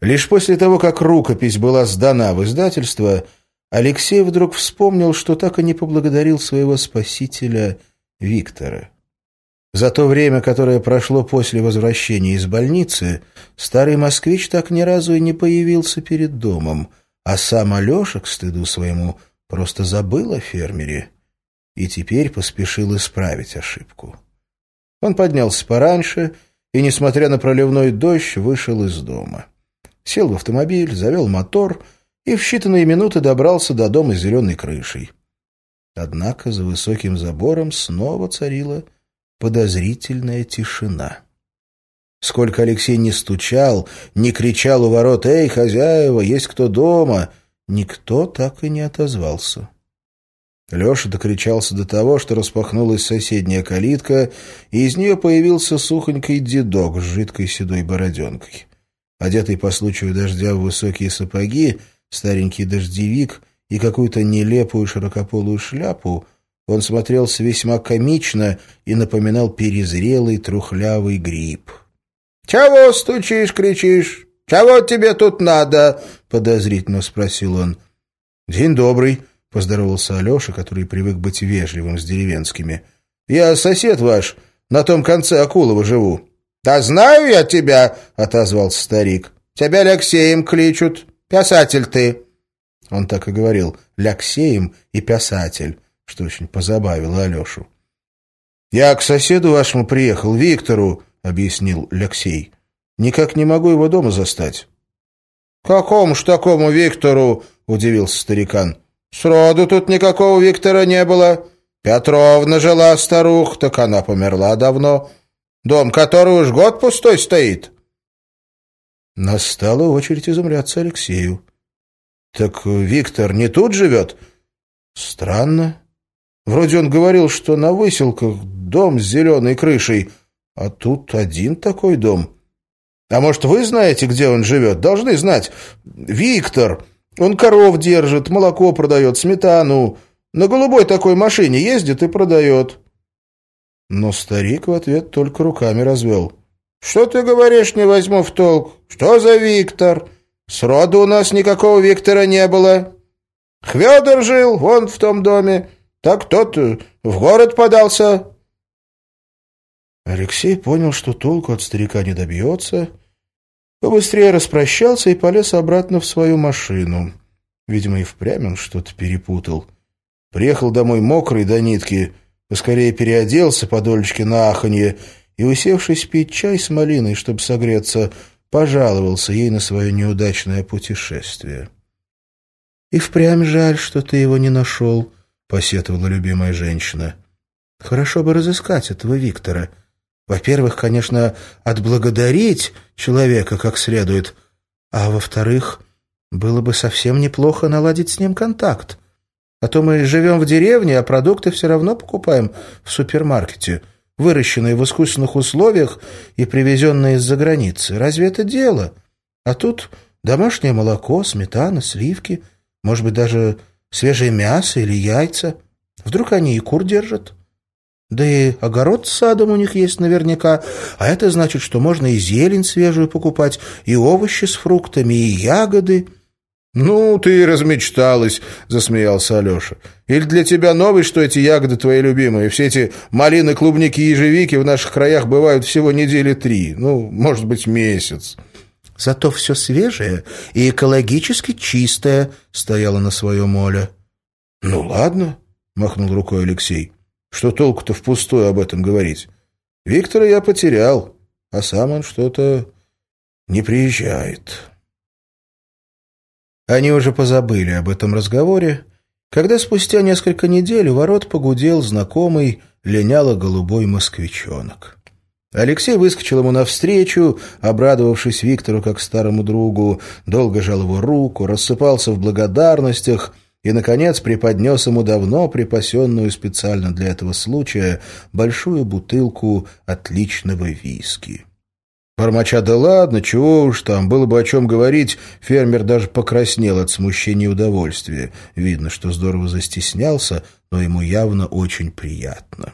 Лишь после того, как рукопись была сдана в издательство, Алексей вдруг вспомнил, что так и не поблагодарил своего спасителя Виктора. За то время, которое прошло после возвращения из больницы, старый москвич так ни разу и не появился перед домом, а сам Алеша, к стыду своему, просто забыл о фермере и теперь поспешил исправить ошибку. Он поднялся пораньше и, несмотря на проливной дождь, вышел из дома. Сел в автомобиль, завел мотор и в считанные минуты добрался до дома с зеленой крышей. Однако за высоким забором снова царила подозрительная тишина. Сколько Алексей не стучал, не кричал у ворот «Эй, хозяева, есть кто дома?», никто так и не отозвался. Леша докричался до того, что распахнулась соседняя калитка, и из нее появился сухонький дедок с жидкой седой бороденкой. Одетый по случаю дождя в высокие сапоги, старенький дождевик и какую-то нелепую широкополую шляпу, он смотрелся весьма комично и напоминал перезрелый трухлявый гриб. «Чего стучишь, кричишь? Чего тебе тут надо?» — подозрительно спросил он. «День добрый», — поздоровался Алеша, который привык быть вежливым с деревенскими. «Я сосед ваш, на том конце Акулова живу». «Да знаю я тебя», — отозвался старик. «Тебя Алексеем кличут. Писатель ты». Он так и говорил «Ляксеем» и «Писатель», что очень позабавило Алешу. «Я к соседу вашему приехал, Виктору», — объяснил Ляксей. «Никак не могу его дома застать». «Какому ж такому Виктору?» — удивился старикан. Сроду тут никакого Виктора не было. Петровна жила старух, так она померла давно. Дом, который уж год пустой стоит. Настала очередь изумляться Алексею. Так Виктор не тут живет? Странно. Вроде он говорил, что на выселках дом с зеленой крышей, а тут один такой дом. А может, вы знаете, где он живет? Должны знать. Виктор... Он коров держит, молоко продает, сметану. На голубой такой машине ездит и продает». Но старик в ответ только руками развел. «Что ты говоришь, не возьму в толк? Что за Виктор? Сроду у нас никакого Виктора не было. Хведор жил вон в том доме, так тот в город подался». Алексей понял, что толку от старика не добьется, Побыстрее распрощался и полез обратно в свою машину. Видимо, и впрямь он что-то перепутал. Приехал домой мокрый до нитки, поскорее переоделся по долечке на аханье и, усевшись пить чай с малиной, чтобы согреться, пожаловался ей на свое неудачное путешествие. «И впрямь жаль, что ты его не нашел», — посетовала любимая женщина. «Хорошо бы разыскать этого Виктора». Во-первых, конечно, отблагодарить человека как следует, а во-вторых, было бы совсем неплохо наладить с ним контакт. А то мы живем в деревне, а продукты все равно покупаем в супермаркете, выращенные в искусственных условиях и привезенные из-за границы. Разве это дело? А тут домашнее молоко, сметана, сливки, может быть, даже свежее мясо или яйца. Вдруг они и кур держат?» Да и огород с садом у них есть наверняка, а это значит, что можно и зелень свежую покупать, и овощи с фруктами, и ягоды». «Ну, ты и размечталась», — засмеялся Алеша. «Или для тебя новость, что эти ягоды твои любимые? Все эти малины, клубники ежевики в наших краях бывают всего недели три, ну, может быть, месяц». «Зато все свежее и экологически чистое», — стояло на своем Оля. «Ну, ладно», — махнул рукой Алексей. Что толку-то впустую об этом говорить? Виктора я потерял, а сам он что-то не приезжает. Они уже позабыли об этом разговоре, когда спустя несколько недель у ворот погудел знакомый линяло-голубой москвичонок. Алексей выскочил ему навстречу, обрадовавшись Виктору как старому другу, долго жал его руку, рассыпался в благодарностях — и, наконец, преподнес ему давно припасенную специально для этого случая большую бутылку отличного виски. Бормоча, да ладно, чего уж там, было бы о чем говорить, фермер даже покраснел от смущения и удовольствия. Видно, что здорово застеснялся, но ему явно очень приятно.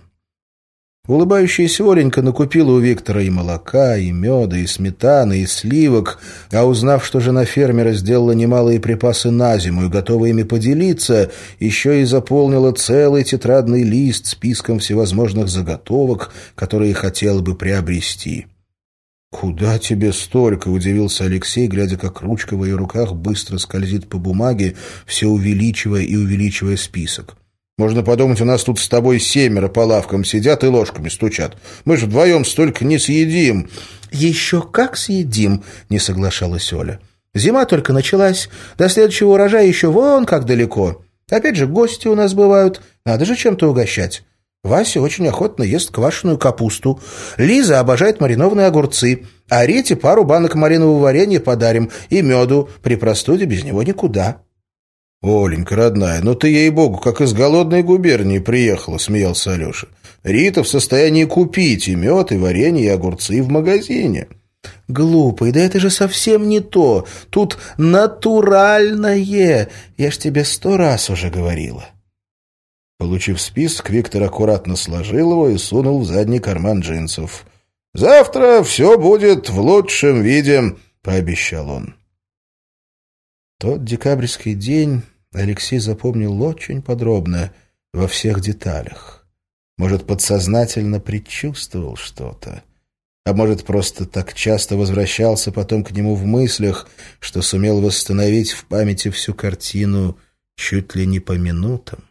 Улыбающаяся Оленька накупила у Виктора и молока, и меда, и сметаны, и сливок, а узнав, что жена фермера сделала немалые припасы на зиму и готова ими поделиться, еще и заполнила целый тетрадный лист списком всевозможных заготовок, которые хотела бы приобрести. «Куда тебе столько?» — удивился Алексей, глядя, как ручка в ее руках быстро скользит по бумаге, все увеличивая и увеличивая список. Можно подумать, у нас тут с тобой семеро по лавкам сидят и ложками стучат. Мы же вдвоем столько не съедим». «Еще как съедим», — не соглашалась Оля. «Зима только началась. До следующего урожая еще вон как далеко. Опять же, гости у нас бывают. Надо же чем-то угощать. Вася очень охотно ест квашеную капусту. Лиза обожает маринованные огурцы. А Рите пару банок малинового варенья подарим и меду. При простуде без него никуда». «Оленька, родная, ну ты, ей-богу, как из голодной губернии приехала», — смеялся Алеша. «Рита в состоянии купить и мед, и варенье, и огурцы в магазине». «Глупый, да это же совсем не то. Тут натуральное. Я ж тебе сто раз уже говорила». Получив список, Виктор аккуратно сложил его и сунул в задний карман джинсов. «Завтра все будет в лучшем виде», — пообещал он. Тот декабрьский день Алексей запомнил очень подробно, во всех деталях. Может, подсознательно предчувствовал что-то. А может, просто так часто возвращался потом к нему в мыслях, что сумел восстановить в памяти всю картину чуть ли не по минутам.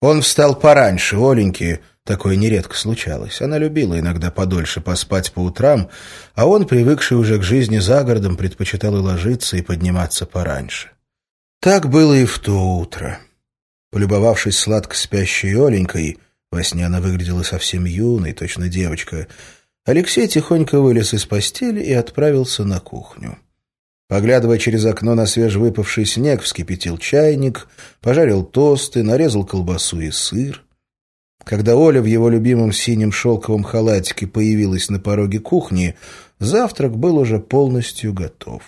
Он встал пораньше Оленьки, Такое нередко случалось. Она любила иногда подольше поспать по утрам, а он, привыкший уже к жизни за городом, предпочитал и ложиться, и подниматься пораньше. Так было и в то утро. Полюбовавшись сладко спящей Оленькой, во сне она выглядела совсем юной, точно девочка, Алексей тихонько вылез из постели и отправился на кухню. Поглядывая через окно на свежевыпавший снег, вскипятил чайник, пожарил тосты, нарезал колбасу и сыр. Когда Оля в его любимом синем шелковом халатике появилась на пороге кухни, завтрак был уже полностью готов.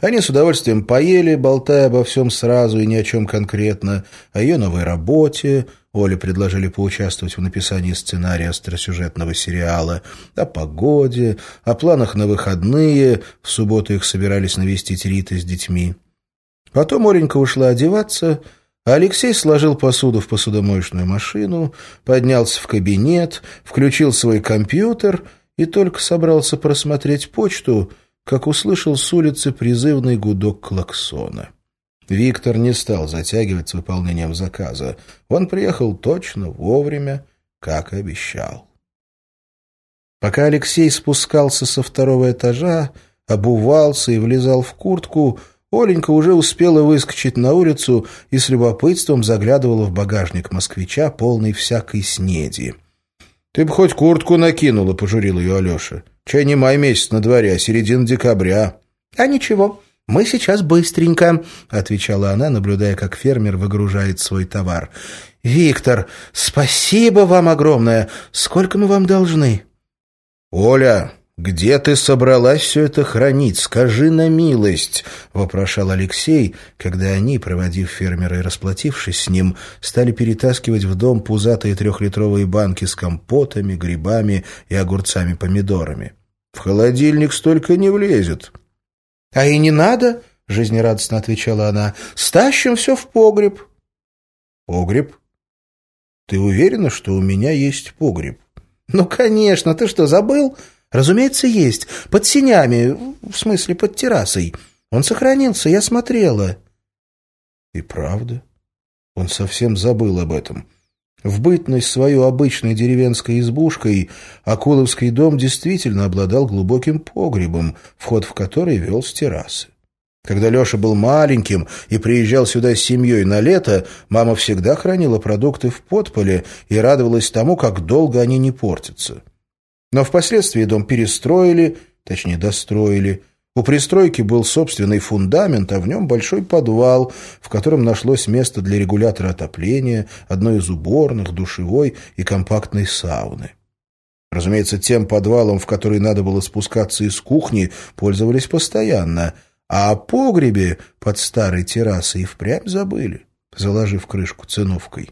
Они с удовольствием поели, болтая обо всем сразу и ни о чем конкретно, о ее новой работе, Оле предложили поучаствовать в написании сценария остросюжетного сериала, о погоде, о планах на выходные, в субботу их собирались навестить Рита с детьми. Потом Оленька ушла одеваться — Алексей сложил посуду в посудомоечную машину, поднялся в кабинет, включил свой компьютер и только собрался просмотреть почту, как услышал с улицы призывный гудок клаксона. Виктор не стал затягивать с выполнением заказа. Он приехал точно, вовремя, как обещал. Пока Алексей спускался со второго этажа, обувался и влезал в куртку, Оленька уже успела выскочить на улицу и с любопытством заглядывала в багажник москвича, полный всякой снеди. «Ты бы хоть куртку накинула», — пожурил ее Алеша. «Чай не май месяц на дворе, а середина декабря». «А ничего, мы сейчас быстренько», — отвечала она, наблюдая, как фермер выгружает свой товар. «Виктор, спасибо вам огромное. Сколько мы вам должны?» «Оля, «Где ты собралась все это хранить? Скажи на милость!» — вопрошал Алексей, когда они, проводив фермера и расплатившись с ним, стали перетаскивать в дом пузатые трехлитровые банки с компотами, грибами и огурцами-помидорами. «В холодильник столько не влезет». «А и не надо!» — жизнерадостно отвечала она. «Стащим все в погреб». «Погреб? Ты уверена, что у меня есть погреб?» «Ну, конечно! Ты что, забыл?» Разумеется, есть. Под синями, в смысле, под террасой. Он сохранился, я смотрела. И правда. Он совсем забыл об этом. В бытность свою обычной деревенской избушкой Акуловский дом действительно обладал глубоким погребом, вход в который вел с террасы. Когда Леша был маленьким и приезжал сюда с семьей на лето, мама всегда хранила продукты в подполе и радовалась тому, как долго они не портятся. Но впоследствии дом перестроили, точнее достроили. У пристройки был собственный фундамент, а в нем большой подвал, в котором нашлось место для регулятора отопления, одной из уборных, душевой и компактной сауны. Разумеется, тем подвалом, в который надо было спускаться из кухни, пользовались постоянно, а о погребе под старой террасой и впрямь забыли, заложив крышку циновкой.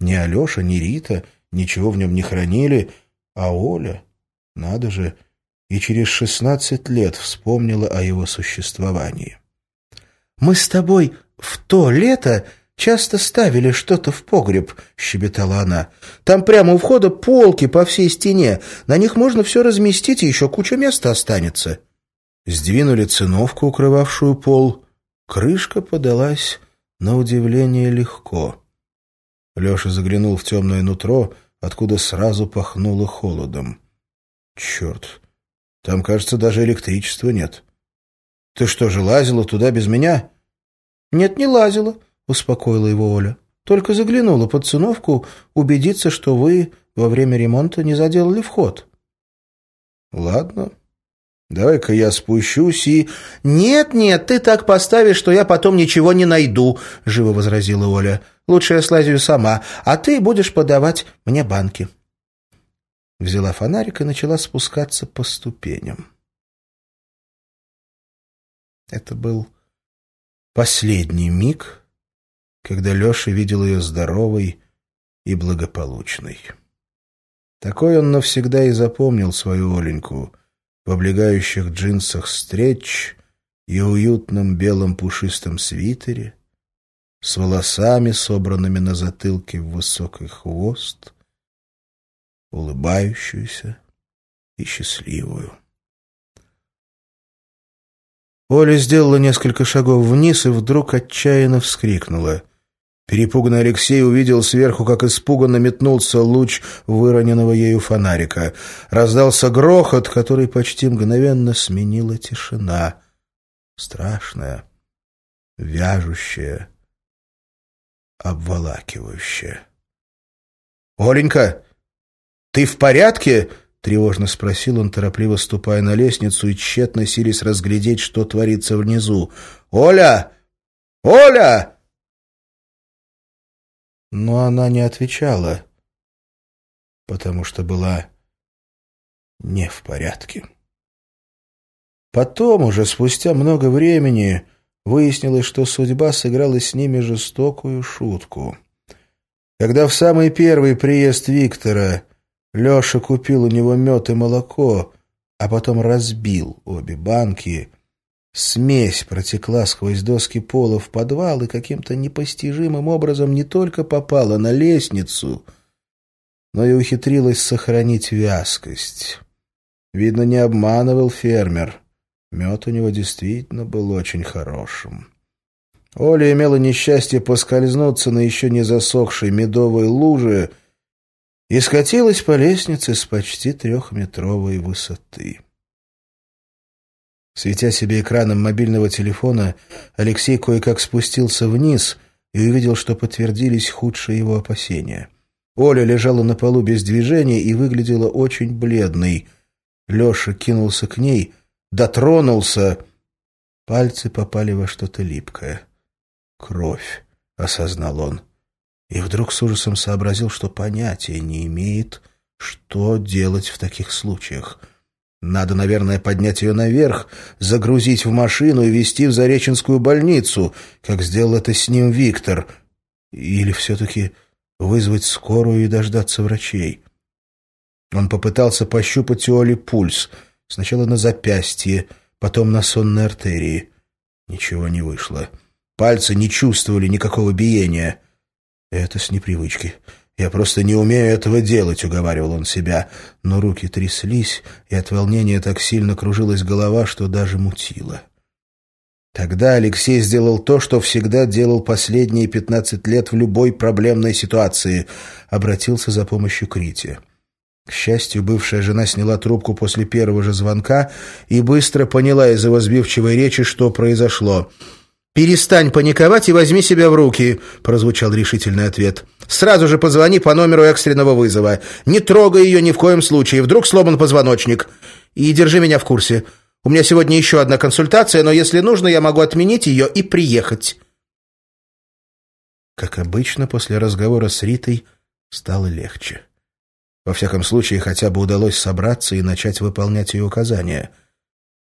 Ни Алеша, ни Рита ничего в нем не хранили, а Оля, надо же, и через шестнадцать лет вспомнила о его существовании. «Мы с тобой в то лето часто ставили что-то в погреб», — щебетала она. «Там прямо у входа полки по всей стене. На них можно все разместить, и еще куча места останется». Сдвинули циновку, укрывавшую пол. Крышка подалась на удивление легко. Леша заглянул в темное нутро, откуда сразу пахнуло холодом. «Черт! Там, кажется, даже электричества нет. Ты что же, лазила туда без меня?» «Нет, не лазила», — успокоила его Оля. «Только заглянула под циновку убедиться, что вы во время ремонта не заделали вход». «Ладно, Давай-ка я спущусь и... — Нет, нет, ты так поставишь, что я потом ничего не найду, — живо возразила Оля. — Лучше я слазю сама, а ты будешь подавать мне банки. Взяла фонарик и начала спускаться по ступеням. Это был последний миг, когда Леша видел ее здоровой и благополучной. Такой он навсегда и запомнил свою Оленьку — в облегающих джинсах стретч и уютном белом пушистом свитере, с волосами, собранными на затылке в высокий хвост, улыбающуюся и счастливую. Оля сделала несколько шагов вниз и вдруг отчаянно вскрикнула. Перепуганный Алексей увидел сверху, как испуганно метнулся луч выроненного ею фонарика. Раздался грохот, который почти мгновенно сменила тишина. Страшная, вяжущая, обволакивающая. «Оленька, ты в порядке?» — тревожно спросил он, торопливо ступая на лестницу и тщетно силясь разглядеть, что творится внизу. «Оля! Оля!» Но она не отвечала, потому что была не в порядке. Потом, уже спустя много времени, выяснилось, что судьба сыграла с ними жестокую шутку. Когда в самый первый приезд Виктора Леша купил у него мед и молоко, а потом разбил обе банки, Смесь протекла сквозь доски пола в подвал и каким-то непостижимым образом не только попала на лестницу, но и ухитрилась сохранить вязкость. Видно, не обманывал фермер. Мед у него действительно был очень хорошим. Оля имела несчастье поскользнуться на еще не засохшей медовой луже и скатилась по лестнице с почти трехметровой высоты. Светя себе экраном мобильного телефона, Алексей кое-как спустился вниз и увидел, что подтвердились худшие его опасения. Оля лежала на полу без движения и выглядела очень бледной. Леша кинулся к ней, дотронулся. Пальцы попали во что-то липкое. «Кровь», — осознал он. И вдруг с ужасом сообразил, что понятия не имеет, что делать в таких случаях — надо, наверное, поднять ее наверх, загрузить в машину и везти в Зареченскую больницу, как сделал это с ним Виктор. Или все-таки вызвать скорую и дождаться врачей. Он попытался пощупать у Оли пульс. Сначала на запястье, потом на сонной артерии. Ничего не вышло. Пальцы не чувствовали никакого биения. Это с непривычки. «Я просто не умею этого делать», — уговаривал он себя. Но руки тряслись, и от волнения так сильно кружилась голова, что даже мутило. Тогда Алексей сделал то, что всегда делал последние пятнадцать лет в любой проблемной ситуации. Обратился за помощью к Рите. К счастью, бывшая жена сняла трубку после первого же звонка и быстро поняла из его сбивчивой речи, что произошло — «Перестань паниковать и возьми себя в руки», — прозвучал решительный ответ. «Сразу же позвони по номеру экстренного вызова. Не трогай ее ни в коем случае. Вдруг сломан позвоночник. И держи меня в курсе. У меня сегодня еще одна консультация, но если нужно, я могу отменить ее и приехать». Как обычно, после разговора с Ритой стало легче. Во всяком случае, хотя бы удалось собраться и начать выполнять ее указания.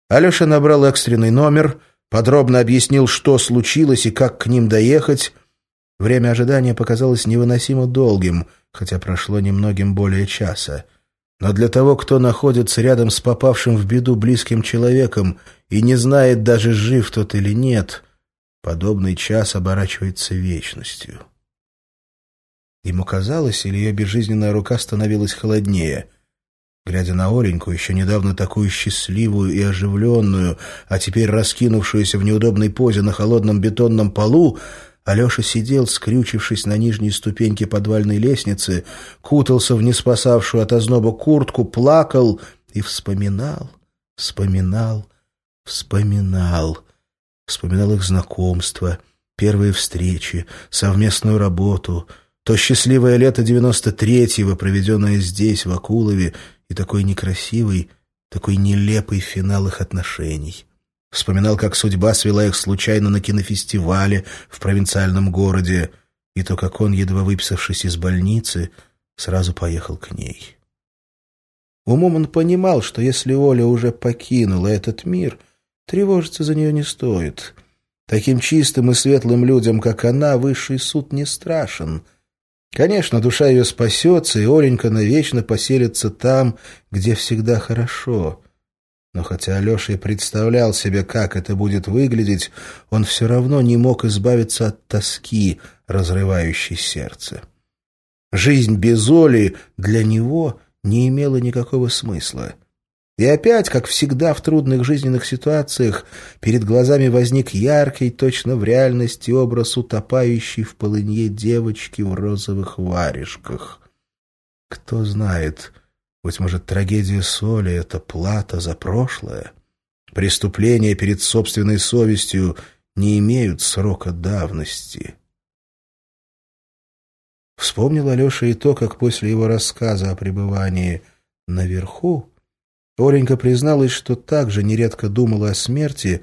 Алеша набрал экстренный номер — подробно объяснил, что случилось и как к ним доехать, Время ожидания показалось невыносимо долгим, хотя прошло немногим более часа. Но для того, кто находится рядом с попавшим в беду близким человеком и не знает даже, жив тот или нет, подобный час оборачивается вечностью. Ему казалось, или ее безжизненная рука становилась холоднее. Глядя на Оленьку, еще недавно такую счастливую и оживленную, а теперь раскинувшуюся в неудобной позе на холодном бетонном полу, Алеша сидел, скрючившись на нижней ступеньке подвальной лестницы, кутался в неспасавшую от озноба куртку, плакал и вспоминал, вспоминал, вспоминал. Вспоминал их знакомство, первые встречи, совместную работу, то счастливое лето девяносто третьего, проведенное здесь, в Акулове, такой некрасивый, такой нелепый финал их отношений. Вспоминал, как судьба свела их случайно на кинофестивале в провинциальном городе, и то, как он, едва выписавшись из больницы, сразу поехал к ней. Умом он понимал, что если Оля уже покинула этот мир, тревожиться за нее не стоит. Таким чистым и светлым людям, как она, высший суд не страшен. Конечно, душа ее спасется, и Оленька навечно поселится там, где всегда хорошо. Но хотя Алеша и представлял себе, как это будет выглядеть, он все равно не мог избавиться от тоски, разрывающей сердце. Жизнь без Оли для него не имела никакого смысла. И опять, как всегда в трудных жизненных ситуациях, перед глазами возник яркий, точно в реальности образ утопающей в полынье девочки в розовых варежках. Кто знает... Быть может, трагедия Соли — это плата за прошлое? Преступления перед собственной совестью не имеют срока давности. Вспомнил Алеша и то, как после его рассказа о пребывании наверху Оленька призналась, что также нередко думала о смерти,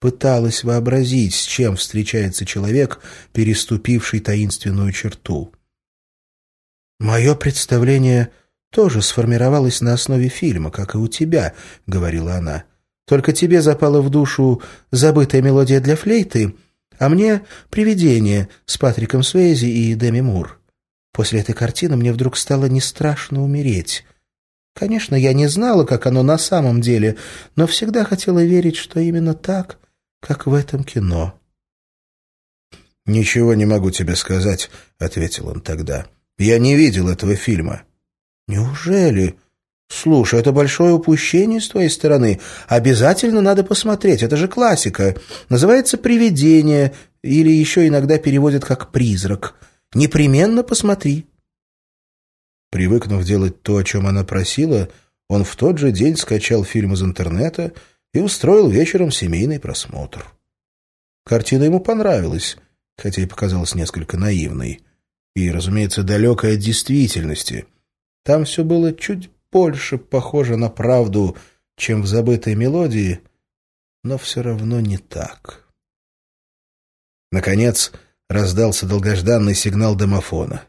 пыталась вообразить, с чем встречается человек, переступивший таинственную черту. «Мое представление — тоже сформировалась на основе фильма, как и у тебя», — говорила она. «Только тебе запала в душу забытая мелодия для флейты, а мне — «Привидение» с Патриком Суэзи и Деми Мур. После этой картины мне вдруг стало не страшно умереть. Конечно, я не знала, как оно на самом деле, но всегда хотела верить, что именно так, как в этом кино». «Ничего не могу тебе сказать», — ответил он тогда. «Я не видел этого фильма». «Неужели? Слушай, это большое упущение с твоей стороны. Обязательно надо посмотреть, это же классика. Называется «Привидение» или еще иногда переводят как «Призрак». Непременно посмотри». Привыкнув делать то, о чем она просила, он в тот же день скачал фильм из интернета и устроил вечером семейный просмотр. Картина ему понравилась, хотя и показалась несколько наивной. И, разумеется, далекой от действительности — там все было чуть больше похоже на правду, чем в забытой мелодии, но все равно не так. Наконец раздался долгожданный сигнал домофона.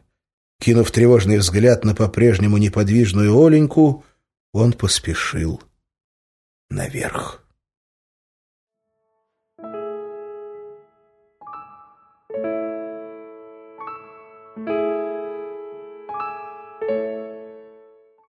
Кинув тревожный взгляд на по-прежнему неподвижную Оленьку, он поспешил наверх.